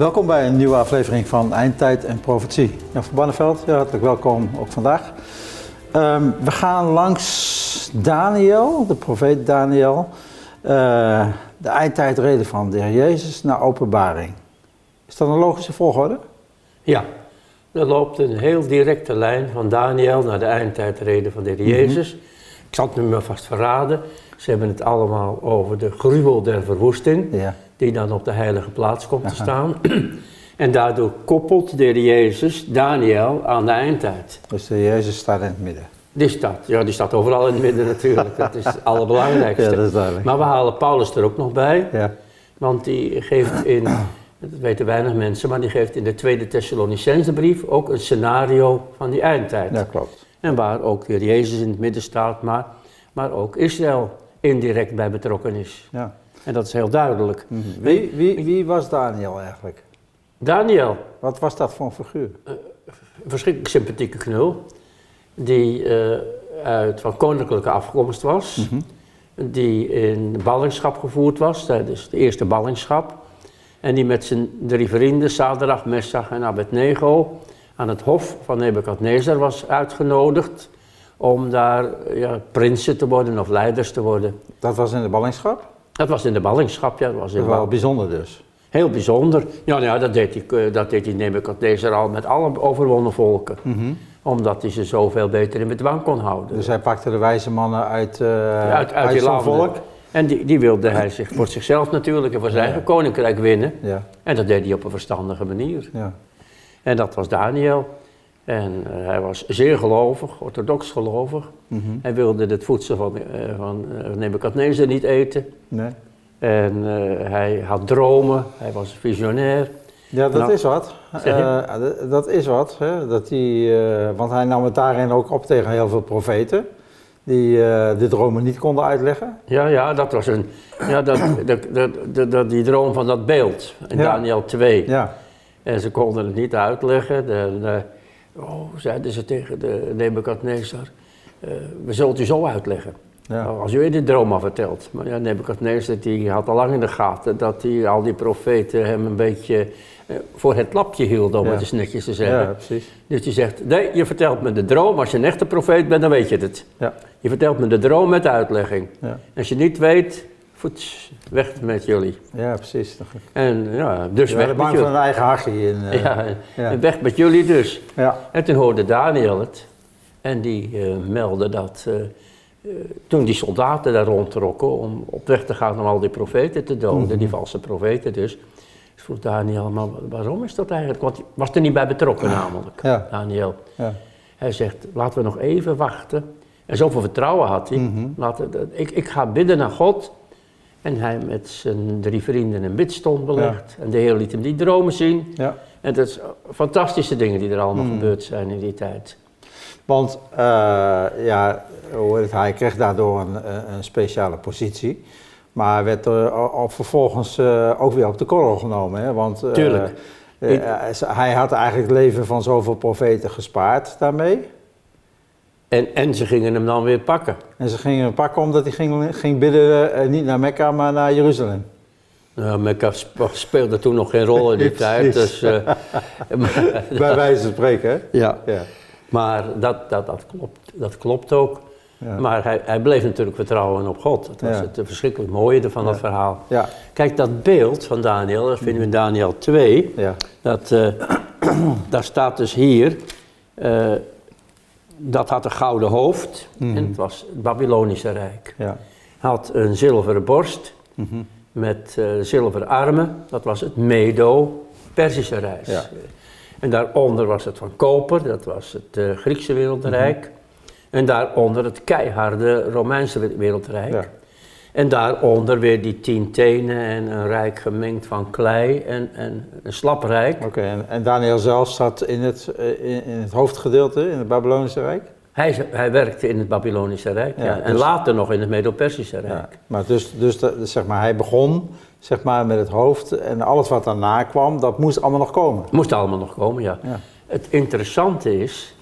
Welkom bij een nieuwe aflevering van Eindtijd en Profetie. Jan van Banneveld, ja, hartelijk welkom ook vandaag. Ehm, we gaan langs Daniel, de profeet Daniel, uh, de eindtijdreden van de Heer Jezus naar openbaring. Is dat een logische volgorde? Ja, er loopt een heel directe lijn van Daniel naar de eindtijdreden van de Heer Jezus. Ik zal het nu maar vast verraden. Ze hebben het allemaal over de gruwel der verwoesting, Ja. Die dan op de heilige plaats komt te staan. en daardoor koppelt de Heer Jezus Daniel aan de eindtijd. Dus de Jezus staat in het midden. Die staat, ja, die staat overal in het midden natuurlijk. Dat is het allerbelangrijkste. Ja, dat is duidelijk. Maar we halen Paulus er ook nog bij. Ja, Want die geeft in, dat weten weinig mensen, maar die geeft in de tweede Thessalonicensebrief ook een scenario van die eindtijd. ja klopt. En waar ook weer Jezus in het midden staat, maar, maar ook Israël indirect bij betrokken is. Ja. En dat is heel duidelijk. Wie, wie, wie was Daniel eigenlijk? Daniel, Wat was dat voor een figuur? een verschrikkelijk sympathieke knul, die eh, uit, van koninklijke afkomst was, die in ballingschap gevoerd was, tijdens de eerste ballingschap. En die met zijn drie vrienden, Sadrach, Messach en Abednego, aan het hof van Nebukadnezar was uitgenodigd om daar ja, prinsen te worden of leiders te worden. Dat was in de ballingschap? Dat was in de ballingschap, ja. Dat was in wel bijzonder dus. Heel bijzonder. Ja, nou ja, dat deed hij, eh, dat deed hij Nebukadnezar al met alle overwonnen volken. Omdat hij ze zoveel beter in bedwang kon houden. Dus hij pakte de wijze mannen uit, eh uit, uit volk. En die, die wilde hij zich voor zichzelf natuurlijk en voor zijn eigen koninkrijk winnen. Ja, En dat deed hij op een verstandige manier. ja. En dat was Daniel. En eh, hij was zeer gelovig, orthodox gelovig. Mhm. Hij wilde het voedsel van, eh van Nebukadnezar niet eten. Nee. En hij had dromen, hij was visionair. Ja, dat Nou, is wat. dat is wat. Hè? Dat die, want hij nam het daarin ook op tegen heel veel profeten. Die de dromen niet konden uitleggen. Ja, ja, dat was een. Ja, dat, dat, dat, die droom van dat beeld in Ja. Daniel 2. Ja, En ze konden het niet uitleggen. Oh, zeiden ze tegen de Nebukadnezar. eh, we zullen het u zo uitleggen. ja. Als u de droom al vertelt. Maar ja, Nebukadnezar die had al lang in de gaten dat die, al die profeten hem een beetje eh, voor het lapje hielden, om Ja. het eens netjes te zeggen. ja, precies. Dus die zegt, nee, je vertelt me de droom. Als je een echte profeet bent, dan weet je het. Ja, Je vertelt me de droom met de uitlegging. ja. Als je niet weet, voets, weg met jullie. ja precies. En ja, dus weg met bang jullie. een eigen hachje. In, eh, Ja, ja. en weg met jullie dus. ja. En toen hoorde Daniel het. En die eh, meldde dat eh, toen die soldaten daar rondtrokken om op weg te gaan om al die profeten te doden, Mhm. die valse profeten dus, vroeg Daniel, maar waarom is dat eigenlijk? Want hij was er niet bij betrokken namelijk, Ja. Daniel. ja. Hij zegt, laten we nog even wachten. En zoveel vertrouwen had hij. Mhm. Laten, ik, ik ga bidden naar God. En hij met zijn drie vrienden een bidstond belegd. En de Heer liet hem die dromen zien. ja. En dat is fantastische dingen die er allemaal Mhm. gebeurd zijn in die tijd. Want eh, ja, hij kreeg daardoor een, een een speciale positie. Maar werd er al- vervolgens eh, ook weer op de korrel genomen. Hè? Want eh, Tuurlijk. eh, hij had eigenlijk het leven van zoveel profeten gespaard daarmee. En, en ze gingen hem dan weer pakken. En ze gingen hem pakken omdat hij ging, ging bidden, eh, niet naar Mekka, maar naar Jeruzalem. Nou, Mekka sp- speelde toen nog geen rol in die tijd. Dus, maar, Bij wijze van spreken, hè? ja. Ja. maar dat, dat, dat, klopt, dat klopt ook. Ja. Maar hij, hij bleef natuurlijk vertrouwen op God. Dat was Ja. het verschrikkelijk mooie van dat verhaal. Ja, Kijk, dat beeld van Daniel, dat vinden we in Daniel 2. ja, Dat, eh, daar staat dus hier, dat had een gouden hoofd Mhm. en het was het Babylonische Rijk. ja. Had een zilveren borst Mhm. met eh, zilveren armen, dat was het Medo-Persische Rijk. Ja. En daaronder was het van koper, dat was het eh, Griekse wereldrijk. En daaronder het keiharde Romeinse wereldrijk. En daaronder weer die tien tenen en een rijk gemengd van klei en, en een slaprijk. Oké, en, en Daniel zelf zat in het, eh, in, in het hoofdgedeelte, in het Babylonische Rijk? Hij, hij werkte in het Babylonische Rijk Ja, ja, en dus- later nog in het Medo-Persische Rijk. Ja, maar dus, dus zeg maar, hij begon zeg maar, met het hoofd en alles wat daarna kwam, dat moest allemaal nog komen. Moest allemaal nog komen. Ja. Het interessante is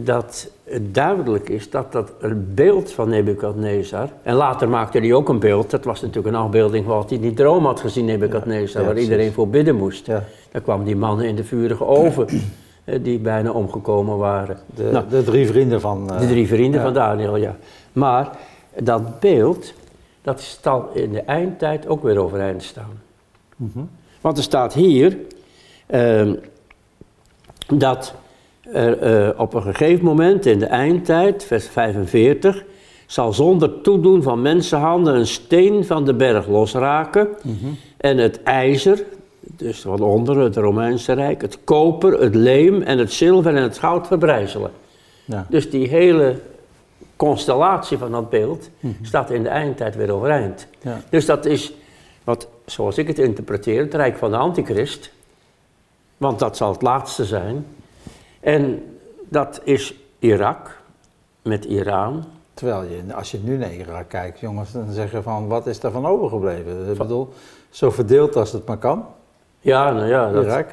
dat het duidelijk is dat dat een beeld van Nebukadnezar, en later maakte hij ook een beeld, dat was natuurlijk een afbeelding van wat hij in die droom had gezien, Nebukadnezar, Ja, ja, waar iedereen voor bidden moest. Ja. Daar kwamen die mannen in de vurige oven, eh, die bijna omgekomen waren. De, Nou, de drie vrienden van... eh, de drie vrienden van Daniel, ja. Maar dat beeld, dat zal in de eindtijd ook weer overeind staan. Mhm. Want er staat hier ehm, dat eh, op een gegeven moment in de eindtijd, vers 45, zal zonder toedoen van mensenhanden een steen van de berg losraken en het ijzer, dus van onder het Romeinse Rijk, het koper, het leem en het zilver en het goud verbrijzelen. Ja. Dus die hele constellatie van dat beeld staat in de eindtijd weer overeind. Ja. Dus dat is, wat, zoals ik het interpreteer, het rijk van de antichrist. Want dat zal het laatste zijn. En dat is Irak met Iran. Terwijl je, als je nu naar Irak kijkt, jongens, dan zeg je van, wat is daarvan overgebleven? Ik bedoel, zo verdeeld als het maar kan, Ja, nou ja, dat, Irak.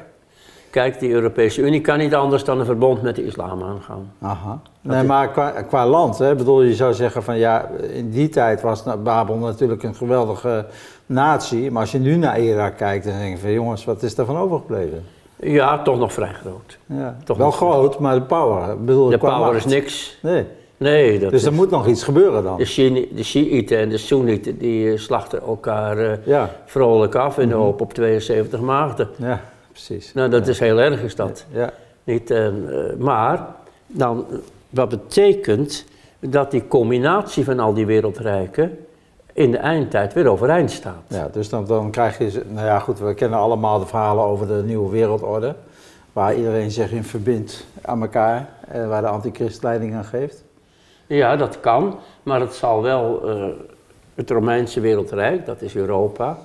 kijk, die Europese Unie kan niet anders dan een verbond met de islam aangaan. Aha. Nee, maar qua, qua land, hè, bedoel, je zou zeggen van ja, in die tijd was Babel natuurlijk een geweldige natie. Maar als je nu naar Irak kijkt, dan denk je van jongens, wat is daarvan overgebleven? Ja, toch nog vrij groot. Ja, Toch wel groot, maar de power. Ik bedoel, De power macht. is niks. Nee, Nee, dat dus is, er moet nog iets gebeuren dan. de, Shini- de Shiiten en de Soenieten die eh, slachten elkaar Ja, vrolijk af in de hoop op 72 maagden. ja, precies. Nou, dat is heel erg is dat. Ja, Niet, eh, maar dan, wat betekent dat die combinatie van al die wereldrijken in de eindtijd weer overeind staat. ja dus dan, dan krijg je, nou ja goed, we kennen allemaal de verhalen over de nieuwe wereldorde. Waar iedereen zich in verbindt aan elkaar, en waar de antichrist leiding aan geeft. Ja, dat kan, maar het zal wel eh, het Romeinse wereldrijk, dat is Europa.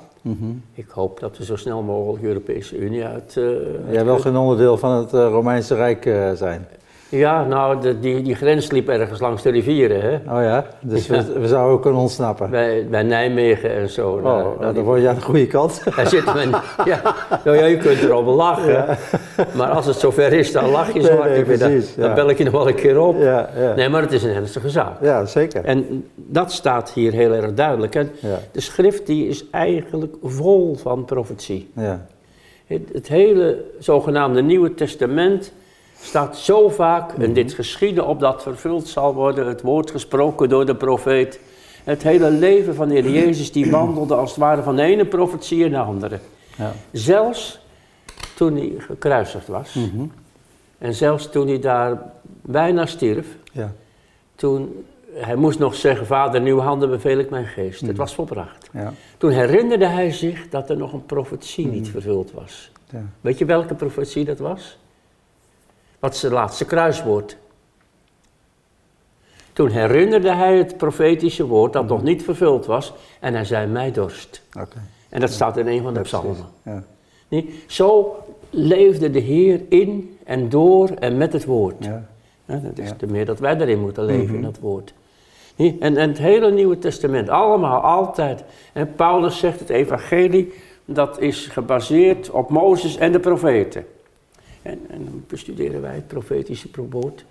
Ik hoop dat we zo snel mogelijk de Europese Unie uit. eh, Jij wil geen onderdeel van het eh, Romeinse Rijk eh, zijn. Ja, nou, de, die, die grens liep ergens langs de rivieren, hè? Oh ja, dus We, we zouden ook kunnen ontsnappen. Bij, bij Nijmegen en zo. Oh, daar dan word je aan de goede kant. Daar zit men, ja, nou ja, je kunt erover lachen. Maar als het zover is, dan lach je zo hard. nee, precies, Dan ja. bel ik je nog wel een keer op. Ja, ja. Nee, maar het is een ernstige zaak. ja zeker. En dat staat hier heel erg duidelijk. En de schrift die is eigenlijk vol van profetie. Ja. Het, het hele zogenaamde Nieuwe Testament staat zo vaak, en dit geschieden opdat vervuld zal worden, het woord gesproken door de profeet. Het hele leven van de Heer Jezus die wandelde als het ware van de ene profetie in de andere. Ja. Zelfs toen hij gekruisigd was. En zelfs toen hij daar bijna stierf. Ja. Toen, hij moest nog zeggen, vader, in uw handen beveel ik mijn geest. Het was volbracht. Ja. Toen herinnerde hij zich dat er nog een profetie niet vervuld was. Ja. Weet je welke profetie dat was? Wat het laatste kruiswoord? Toen herinnerde hij het profetische woord dat nog niet vervuld was en hij zei mij dorst. En dat staat in een van de psalmen. Ja. Niet? Zo leefde de Heer in en door en met het woord. Ja. Ja, dat is. Mhm. te meer dat wij daarin moeten leven, in dat woord. Niet? En, en het hele Nieuwe Testament, allemaal, altijd. En Paulus zegt het evangelie, dat is gebaseerd op Mozes en de profeten. En, en dan bestuderen wij het profetische woord.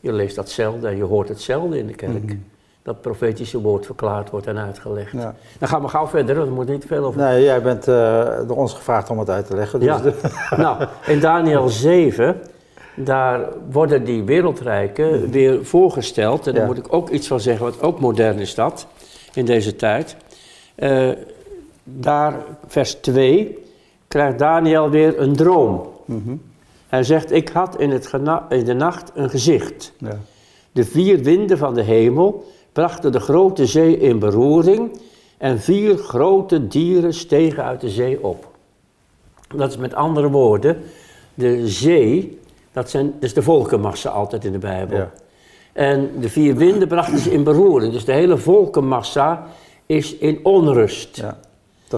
Je leest datzelfde en je hoort hetzelfde in de kerk. Dat profetische woord verklaard wordt en uitgelegd. Mhm. Ja. Dan gaan we gauw verder, want er moet niet veel over Nee, jij bent eh, door ons gevraagd om het uit te leggen. Dus Ja. de- nou, in Daniel 7, daar worden die wereldrijken weer voorgesteld. En daar Ja. moet ik ook iets van zeggen, wat ook modern is dat, in deze tijd. Eh, daar, vers 2, krijgt Daniel weer een droom. Hij zegt, ik had in, het in de nacht een gezicht. ja. De vier winden van de hemel brachten de grote zee in beroering en vier grote dieren stegen uit de zee op. Dat is met andere woorden, de zee, dat, zijn, dat is de volkenmassa altijd in de Bijbel. Ja. En de vier winden brachten ze in beroering, dus de hele volkenmassa is in onrust. ja.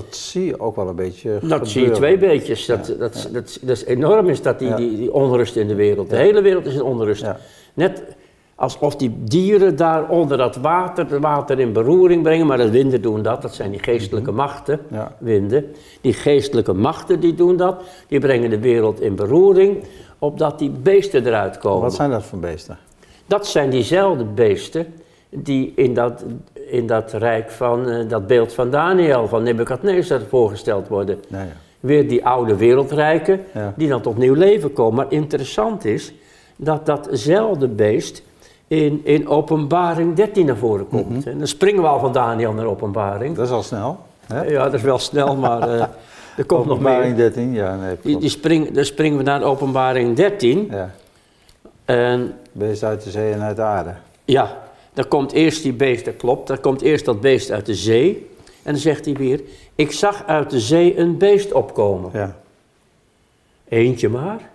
Dat zie je ook wel een beetje Dat zie je twee beetjes. Dat, dat, dat, dat, is enorm is dat die, die, die onrust in de wereld. De hele wereld is in onrust. Net alsof die dieren daar onder dat water, het water in beroering brengen, maar de winden doen dat. Dat zijn die geestelijke machten, Mhm. Ja. winden. Die geestelijke machten die doen dat. Die brengen de wereld in beroering, opdat die beesten eruit komen. Wat zijn dat voor beesten? Dat zijn diezelfde beesten die in dat, in dat rijk van, eh, dat beeld van Daniel, van Nebuchadnezzar voorgesteld worden. Nou ja. Weer die oude wereldrijken, Ja. die dan tot nieuw leven komen. Maar interessant is dat datzelfde beest in, in openbaring 13 naar voren komt. En dan springen we al van Daniel naar openbaring. Dat is al snel. Hè? Ja, dat is wel snel, maar eh, er komt nog Openbaring meer. 13, ja, nee, Die, klopt. die spring, dan springen we naar openbaring 13. Ja, En beest uit de zee en uit de aarde. ja, dan komt eerst die beest, dat klopt. Dan komt eerst dat beest uit de zee. En dan zegt hij weer, ik zag uit de zee een beest opkomen. Ja, Eentje maar.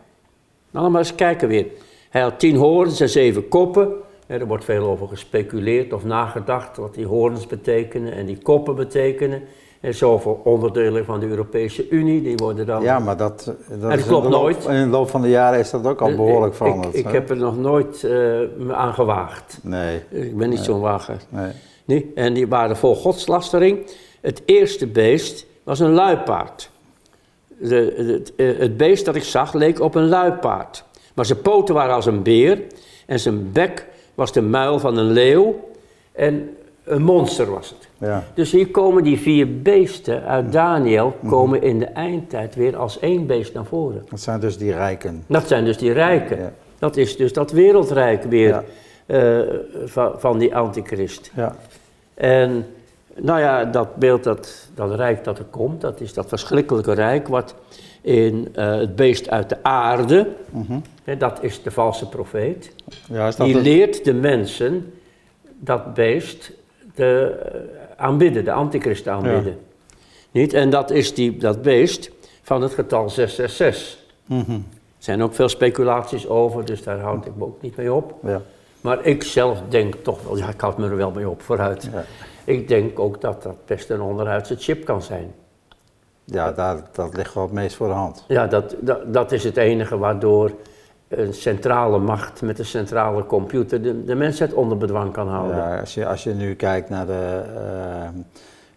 Nou, maar eens kijken weer. Hij had tien hoorns en zeven koppen. Ja, er wordt veel over gespeculeerd of nagedacht wat die hoorns betekenen en die koppen betekenen. En zoveel onderdelen van de Europese Unie, die worden dan... ja maar dat, dat, is in klopt de loop- nooit. In de loop van de jaren is dat ook al Eh, behoorlijk ik- veranderd. Ik, hè? heb er nog nooit eh, me aan gewaagd. Nee, Ik ben niet zo'n wager. nee. Nee? En die waren vol godslastering. Het eerste beest was een luipaard. De, het, eh, het beest dat ik zag leek op een luipaard. Maar zijn poten waren als een beer. En zijn bek was de muil van een leeuw. En een monster was het. Ja, Dus hier komen die vier beesten uit Daniel... komen in de eindtijd weer als één beest naar voren. dat zijn dus die rijken. Dat zijn dus die rijken. Ja. Dat is dus dat wereldrijk weer Ja. eh, van, van die antichrist. Ja, En nou ja, dat beeld, dat, dat rijk dat er komt, dat is dat verschrikkelijke rijk wat in eh, het beest uit de aarde, hè, dat is de valse profeet, ja is dat die het- leert de mensen dat beest te eh, aanbidden, de antichrist aanbidden. Niet? En dat is die, dat beest van het getal 666. Mhm. Er zijn ook veel speculaties over, dus daar houd ik me ook niet mee op. Ja, Maar ik zelf denk toch wel, ja, ik houd me er wel mee op vooruit. ja. Ik denk ook dat dat best een onderhuidse chip kan zijn. ja daar, dat ligt wel het meest voor de hand. Ja, dat, dat, dat is het enige waardoor een centrale macht met een centrale computer de, de mensheid onder bedwang kan houden. Ja, als, je, als je nu kijkt naar de eh,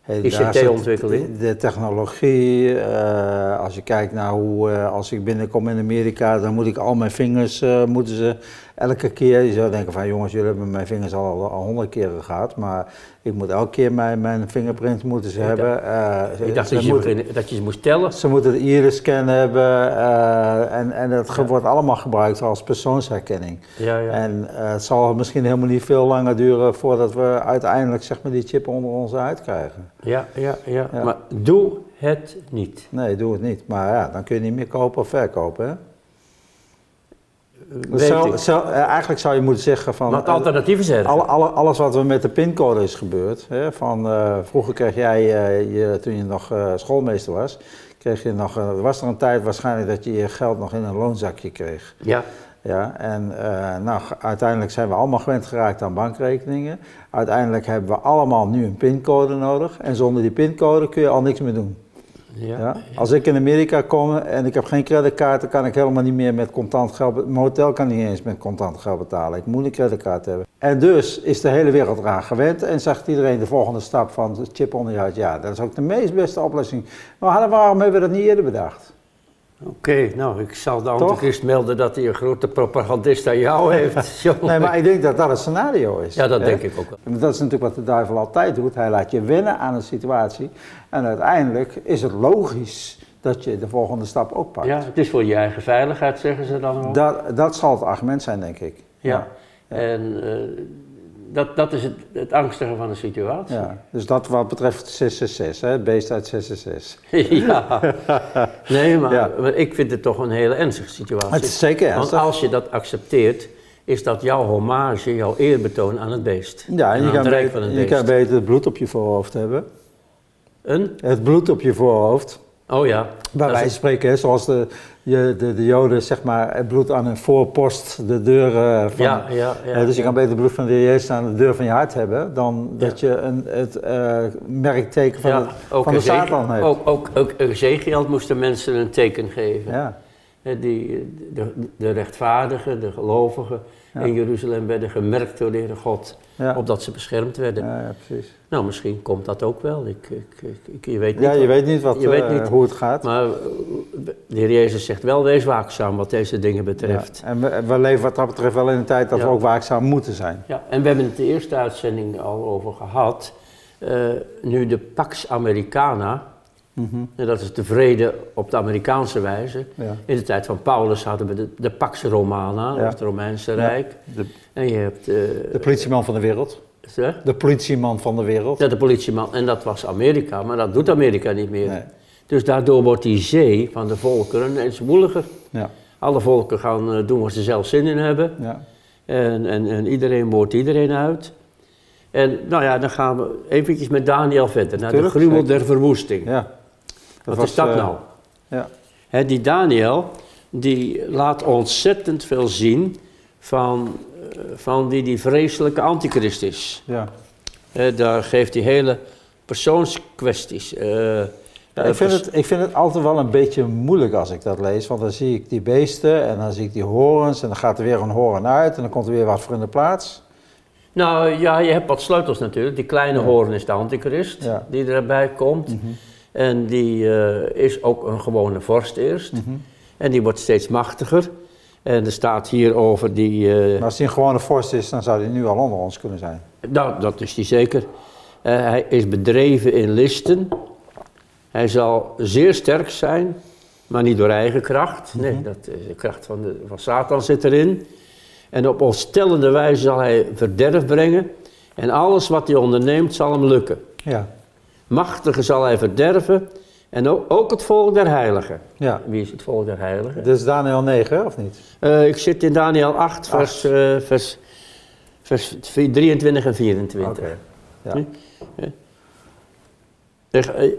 hedendaagse ICT-ontwikkeling. De, de technologie, eh, als je kijkt naar hoe, eh, als ik binnenkom in Amerika, dan moet ik al mijn vingers, eh, moeten ze elke keer, je zou denken van jongens, jullie hebben mijn vingers al honderd keer gehad, maar ik moet elke keer mijn, mijn fingerprint moeten ze Ik hebben. Eh, Ik dacht ze dat je, dat je ze moest tellen. Ze moeten de iris-scan hebben eh, en, en dat wordt allemaal gebruikt als persoonsherkenning. Ja, ja. En eh, het zal misschien helemaal niet veel langer duren voordat we uiteindelijk zeg maar, die chip onder ons uitkrijgen. Ja, ja, ja, Ja. Maar doe het niet. Nee, doe het niet. Maar ja, dan kun je niet meer kopen of verkopen. Hè? Zou- zou- eh, eigenlijk zou je moeten zeggen van... Het eh, alternatief is er. alle, alle- alles wat er met de pincode is gebeurd. Hè, van, eh, vroeger kreeg jij, eh, je, toen je nog eh, schoolmeester was, kreeg je nog, eh, was er een tijd waarschijnlijk dat je je geld nog in een loonzakje kreeg. Ja, Ja, en eh, nou, uiteindelijk zijn we allemaal gewend geraakt aan bankrekeningen. Uiteindelijk hebben we allemaal nu een pincode nodig. En zonder die pincode kun je al niks meer doen. Ja. Als ik in Amerika kom en ik heb geen creditcard, dan kan ik helemaal niet meer met contant geld... Mijn hotel kan niet eens met contant geld betalen. Ik moet een creditcard hebben. En dus is de hele wereld eraan gewend en zegt iedereen de volgende stap van chip onder je huid. Ja, dat is ook de meest beste oplossing. Maar waarom hebben we dat niet eerder bedacht? Oké, nou, ik zal de antichrist melden dat hij een grote propagandist aan jou heeft. Nee, maar ik denk dat dat het scenario is. Ja, dat hè? denk ik ook wel. Dat is natuurlijk wat de duivel altijd doet. Hij laat je wennen aan een situatie. En uiteindelijk is het logisch dat je de volgende stap ook pakt. Ja, het is voor je eigen veiligheid, zeggen ze dan ook. Dat, dat zal het argument zijn, denk ik. Ja. En eh, dat, dat is het, het angstige van de situatie. Ja, dus dat wat betreft 666, hè, het beest uit 666. Ja. Nee, maar, Ja. maar ik vind het toch een hele ernstige situatie. Het is zeker Want ernstig. als je dat accepteert, is dat jouw hommage, jouw eerbetoon aan het beest. Ja, en je kan, beter, van het je beest. kan beter het bloed op je voorhoofd hebben. Een? Het bloed op je voorhoofd. Oh ja. Bij wijze van spreken, hè, zoals de, je, de, de Joden, zeg maar, het bloed aan hun voorpost, de deur eh, van... Ja, ja, ja. Eh, dus je kan beter het bloed van de Heer Jezus aan de deur van je hart hebben, dan dat je een, het eh, merkteken van, van de Satan hebt. Ook, ook, ook Ezekiel moest de mensen een teken geven. Ja. die, de, de rechtvaardigen, de gelovigen in Jeruzalem werden gemerkt door de Heere God, Ja. opdat ze beschermd werden. Ja, ja, precies. Nou, misschien komt dat ook wel. Ik, ik, ik, je weet niet. Ja, je wat- weet niet, wat, je weet eh, niet. hoe het gaat. Maar eh, de Heer Jezus zegt wel, wees waakzaam wat deze dingen betreft. Ja, En we, we leven wat dat betreft wel in een tijd dat we ook waakzaam moeten zijn. Ja, en we hebben het de eerste uitzending al over gehad. Eh, nu de Pax Americana, Mhm. en dat is de vrede op de Amerikaanse wijze. Ja. In de tijd van Paulus hadden we de, de Pax Romana, Ja. of het Romeinse. Rijk. De, En je hebt eh, de politieman van de wereld. hè? De politieman van de wereld. Ja, de politieman, en dat was Amerika, maar dat doet Amerika niet meer. Nee. Dus daardoor wordt die zee van de volkeren ineens woeliger. Ja, Alle volken gaan eh, doen waar ze zelf zin in hebben. ja. En, en, en iedereen boort iedereen uit. En nou ja, dan gaan we eventjes met Daniel verder, naar Tuurlijk, de gruwel zeker. der verwoesting. ja. Wat was, is dat eh, nou? Ja, die Daniel, die laat ontzettend veel zien van, eh, van wie die vreselijke antichrist is. ja. Daar geeft hij hele persoonskwesties. eh, Ja, ik, vind het, ik vind het altijd wel een beetje moeilijk als ik dat lees, want dan zie ik die beesten en dan zie ik die horens en dan gaat er weer een horen uit en dan komt er weer wat voor in de plaats. Nou ja, je hebt wat sleutels natuurlijk. Die kleine Ja. hoorn is de antichrist, Ja. Mhm. die erbij komt. En die eh, is ook een gewone vorst eerst. Mhm. En die wordt steeds machtiger. En er staat hier over die... Maar als die een gewone vorst is, dan zou die nu al onder ons kunnen zijn. nou, dat is die zeker. Eh, hij is bedreven in listen. Hij zal zeer sterk zijn, maar niet door eigen kracht. Nee, Mhm. dat, is de kracht van, de, van Satan zit erin. En op ontstellende wijze zal hij verderf brengen. En alles wat hij onderneemt zal hem lukken. Ja, Machtige zal hij verderven. En ook, het volk der heiligen. ja. Wie is het volk der heiligen? Is Daniel 9, of niet? Eh, ik zit in Daniel 8, vers, eh, vers, vers 23 en 24. Oké. Ja. Hm? Zeg, eh,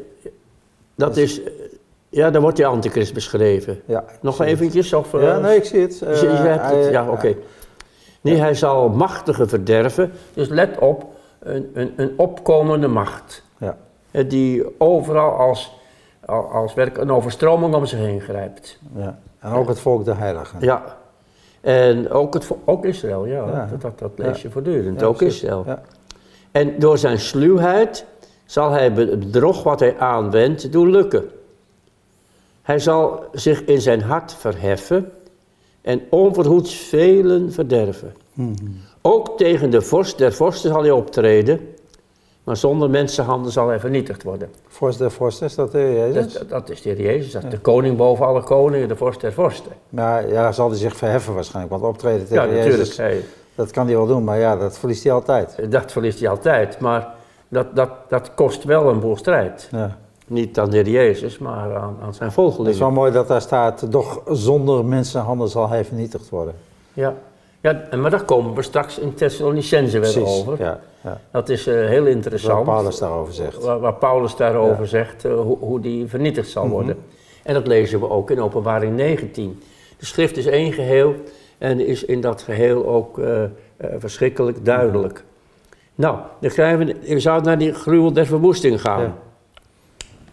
Dat is, ja, daar wordt die antichrist beschreven. Ja, Nog eventjes? Of, Ja, nee, ik zie het. je, je hebt het, ja, oké. Nee, hij zal machtige verderven. Dus let op, een, een, een opkomende macht. Eh, Die overal als, al- als werk een overstroming om zich heen grijpt. ja. En ook het volk der heiligen. Ja. En ook, het, ook Israël, ja. Ja. Dat, dat, dat lees Ja. je voortdurend. Ook precies. Israël. Ja. En door zijn sluwheid zal hij het bedrog wat hij aanwendt doen lukken. Hij zal zich in zijn hart verheffen en onverhoeds velen verderven. Mhm. Ook tegen de vorst der vorsten zal hij optreden, maar zonder mensenhanden zal hij vernietigd worden. Vorst der vorst, is dat de Jezus? Dat, dat is de Heer Jezus, dat is de koning boven alle koningen, de vorst der vorsten. Maar ja, zal hij zich verheffen waarschijnlijk, want optreden Ja, tegen natuurlijk. Jezus, hij- dat kan hij wel doen, maar ja, dat verliest hij altijd. dat verliest hij altijd, maar dat, dat, dat kost wel een boel strijd. Ja. Niet aan de Heer Jezus, maar aan, aan zijn Het volgelingen. is wel mooi dat daar staat, doch zonder mensenhanden zal hij vernietigd worden. Ja. Ja, maar daar komen we straks in Thessalonicense weer over. ja. ja. Dat is eh, heel interessant. Paulus daarover zegt. Waar, waar Paulus daarover Ja. zegt, eh, hoe, hoe die vernietigd zal Mhm. worden. En dat lezen we ook in openbaring 19. De schrift is één geheel en is in dat geheel ook eh, verschrikkelijk duidelijk. Nou, dan krijgen we, we zouden naar die gruwel der verwoesting gaan. Ja.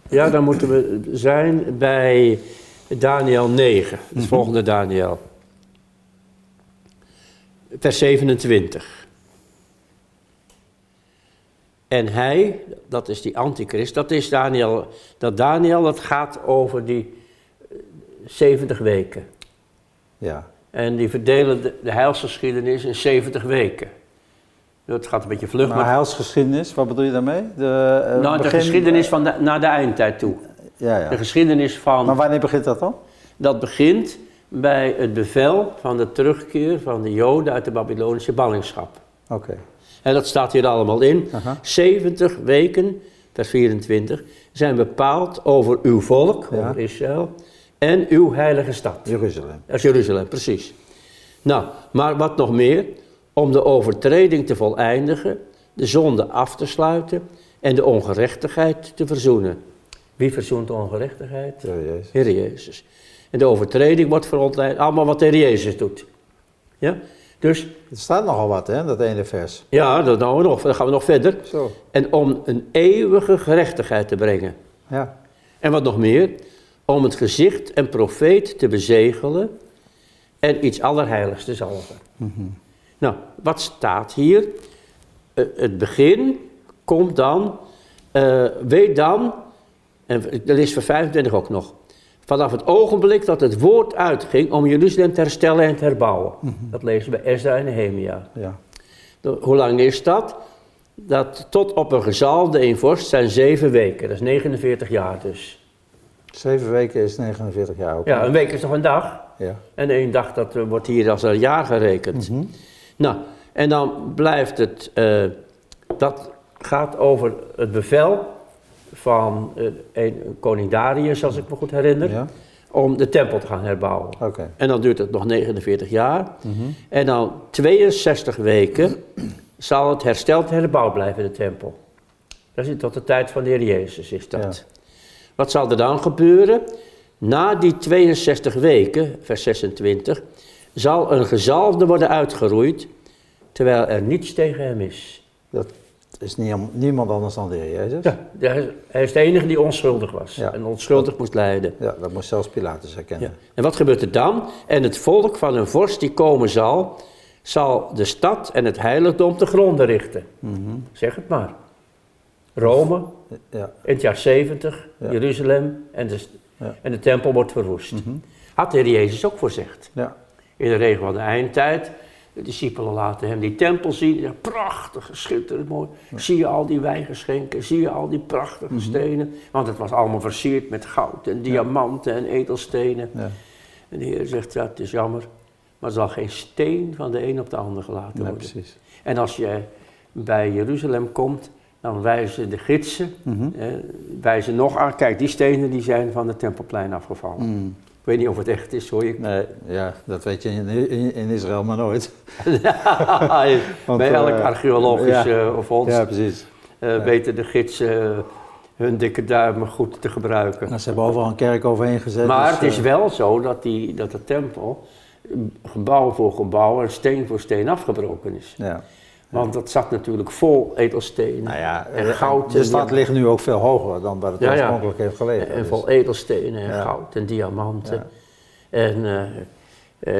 Ja, dan moeten we zijn bij Daniel 9, het volgende Daniel. Vers 27. En hij, dat is die antichrist, dat is Daniel, dat Daniel, dat gaat over die eh, 70 weken. Ja. En die verdelen de, de heilsgeschiedenis in 70 weken. Dat gaat een beetje vlug, Maar maar, heilsgeschiedenis, wat bedoel je daarmee? De, eh, nou, de begin- geschiedenis van de, naar de eindtijd toe. Ja, De ja. geschiedenis van Maar wanneer begint dat dan? Dat begint bij het bevel van de terugkeer van de Joden uit de Babylonische ballingschap. Oké. En dat staat hier allemaal in. Aha. 70 weken, vers 24, zijn bepaald over uw volk, Ja. over Israël, en uw heilige stad. Jeruzalem. Dat is Jeruzalem, precies. Nou, maar wat nog meer? Om de overtreding te voleindigen, de zonde af te sluiten en de ongerechtigheid te verzoenen. Wie verzoent de ongerechtigheid? Jezus. Heer Jezus. En de overtreding wordt verontleid, allemaal wat de Heer Jezus doet. Ja? Dus, Er staat nogal wat, hè, dat ene vers. ja, dat doen we nog, dan gaan we nog verder. Zo. En om een eeuwige gerechtigheid te brengen. Ja. En wat nog meer? om het gezicht en profeet te bezegelen en iets allerheiligs te zalven. Nou, wat staat hier? Eh, het begin komt dan, eh, weet dan, en dat is voor 25 ook nog, vanaf het ogenblik dat het woord uitging om Jeruzalem te herstellen en te herbouwen. Dat lezen we bij Ezra en Nehemia. Ja. Hoe lang is dat? Dat tot op een gezalfde in vorst zijn zeven weken, dat is 49 jaar dus. Zeven weken is 49 jaar ook. Ja, een week is toch een dag? Ja. En één dag, dat eh, wordt hier als een jaar gerekend. Nou, en dan blijft het, eh, dat gaat over het bevel van eh, een, koning Darius, als ik me goed herinner, Ja. om de tempel te gaan herbouwen. En dan duurt het nog 49 jaar. En dan 62 weken zal het hersteld en herbouwd blijven, de tempel. Dat is tot de tijd van de Heer Jezus, is dat. Wat zal er dan gebeuren? Na die 62 weken, vers 26, zal een gezalfde worden uitgeroeid, terwijl er niets tegen hem is. Dat is nie- niemand anders dan de Heer Jezus. Ja, hij- is de enige die onschuldig was Ja. en onschuldig moest lijden. Ja, dat moest zelfs Pilatus herkennen. Ja. En wat gebeurt er dan? En het volk van een vorst die komen zal, zal de stad en het heiligdom te gronden richten. Zeg het maar. Rome Ja. in het jaar 70, Ja. Jeruzalem en de, Ja. en de tempel wordt verwoest. Had de Heer Jezus ook voorzegd. Ja. In de regen van de eindtijd, de discipelen laten hem die tempel zien. Ja, prachtig, schitterend mooi. Zie je al die wijngeschenken, zie je al die prachtige stenen. Want het was allemaal versierd met goud en diamanten en edelstenen. Ja. En de Heer zegt, ja, het is jammer, maar er zal geen steen van de een op de ander gelaten worden. precies. En als je bij Jeruzalem komt, dan wijzen de gidsen, Mhm. eh, wijzen nog aan, kijk, die stenen die zijn van het Tempelplein afgevallen. Mm. Ik weet niet of het echt is hoor. Ik- Nee, ja, dat weet je in, in, in Israël maar nooit. Want, bij elk eh, archeologisch ja. eh, Ja, precies. eh, weten de gidsen hun dikke duimen goed te gebruiken. Nou, ze hebben overal een kerk overheen gezet. Maar dus, het is wel zo dat, die, dat de tempel gebouw voor gebouw en steen voor steen afgebroken is. Ja. Want dat zat natuurlijk vol edelstenen Nou ja, en goud. de en stad ligt nu ook veel hoger dan waar het Ja, oorspronkelijk heeft gelegen. En dus- vol edelstenen en goud en diamanten. En, eh,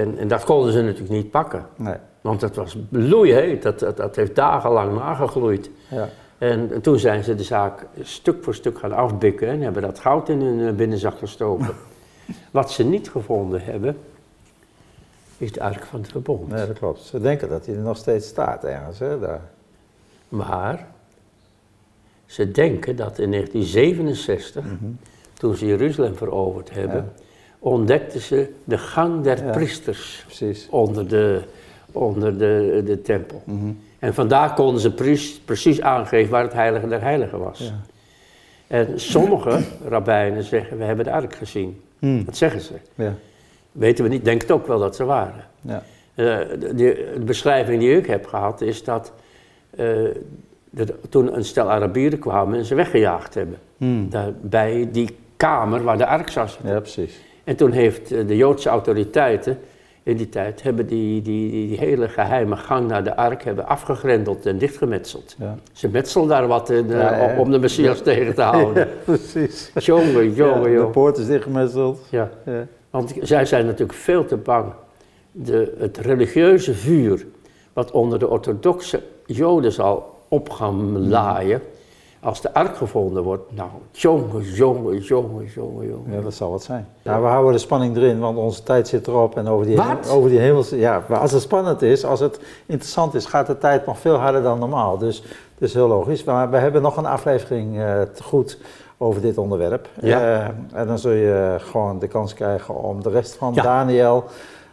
en, en dat konden ze natuurlijk niet pakken. Nee, Want het was bloeiheet, dat, dat, dat heeft dagenlang nagegloeid. ja. En, en toen zijn ze de zaak stuk voor stuk gaan afbikken en hebben dat goud in hun eh, binnenzak gestoken. Wat ze niet gevonden hebben, is de ark van het verbond. nee, dat klopt. Ze denken dat hij er nog steeds staat ergens, hè, daar. Maar ze denken dat in 1967, toen ze Jeruzalem veroverd hebben, ontdekten ze de gang der Ja. priesters Precies. onder de, onder de, de tempel. En vandaar konden ze precies, precies aangeven waar het heilige der heiligen was. Ja. En sommige rabbijnen zeggen, we hebben de ark gezien. Hmm. Dat zeggen ze. Weten we niet, denk het ook wel dat ze waren. Ja. Eh, de, beschrijving die ik heb gehad is dat eh, er toen een stel Arabieren kwamen en ze weggejaagd hebben. Hmm. Daar, bij die kamer waar de ark zat. ja, precies. En toen heeft eh, de Joodse autoriteiten in die tijd hebben die, die, die hele geheime gang naar de ark hebben afgegrendeld en dichtgemetseld. Ja. Ze metselen daar wat in, ja. om de Messias tegen te houden. precies. Jongen, Ja, jongen, de jongen. poort is dichtgemetseld. Ja. Ja. Want zij zijn natuurlijk veel te bang. De, het religieuze vuur, wat onder de orthodoxe Joden zal op gaan laaien, als de ark gevonden wordt, nou, jongen, jongen, jongen, jongen, jongen. Ja, dat zal wat zijn. Nou, we houden de spanning erin, want onze tijd zit erop. En over die, Wat? over die hemelse... Ja, maar als het spannend is, als het interessant is, gaat de tijd nog veel harder dan normaal. Dus dat is heel logisch. Maar we hebben nog een aflevering eh, te goed over dit onderwerp. Ja. Eh, en dan zul je gewoon de kans krijgen om de rest van Ja. Daniel...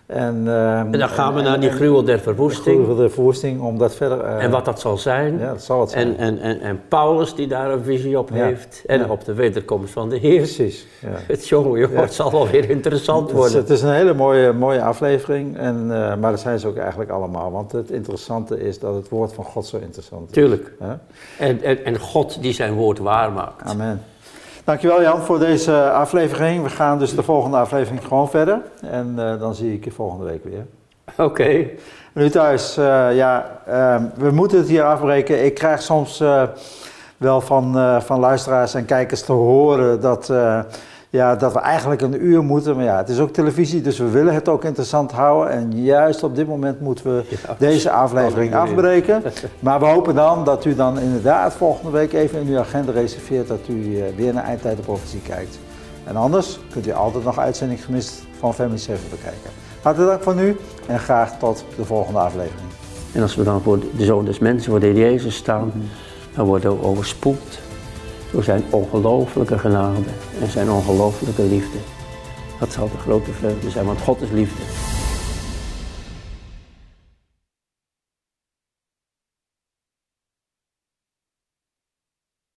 En, eh, En dan gaan we en- naar die gruwel der de verwoesting gruwel der verwoesting, om dat verder... eh, en wat dat zal zijn. Ja, dat zal het zijn. En, en, en, en Paulus die daar een visie op heeft en op de wederkomst van de Heer. Precies, ja. Het jongen, het zal wel weer interessant Het is, worden. het is een hele mooie, mooie aflevering, en, eh, maar dat zijn ze ook eigenlijk allemaal. Want het interessante is dat het woord van God zo interessant is. Tuurlijk. En, en, en God die zijn woord waarmaakt. Amen. Dankjewel Jan voor deze aflevering. We gaan dus de volgende aflevering gewoon verder. En eh, dan zie ik je volgende week weer. Oké. Nu thuis, eh, ja, ehm, we moeten het hier afbreken. Ik krijg soms eh, wel van, van luisteraars en kijkers te horen dat, ja, dat we eigenlijk een uur moeten. Maar ja, het is ook televisie, dus we willen het ook interessant houden. En juist op dit moment moeten we deze aflevering afbreken. Maar we hopen dan dat u dan inderdaad volgende week even in uw agenda reserveert dat u eh, weer naar Eindtijd de Profetie kijkt. En anders kunt u altijd nog uitzending gemist van Family 7 bekijken. Hartelijk dank voor nu en graag tot de volgende aflevering. En als we dan voor de Zoon des Mensen, voor de Jezus staan, dan worden we overspoeld door zijn ongelooflijke genade en zijn ongelooflijke liefde. Dat zal de grote vreugde zijn, want God is liefde.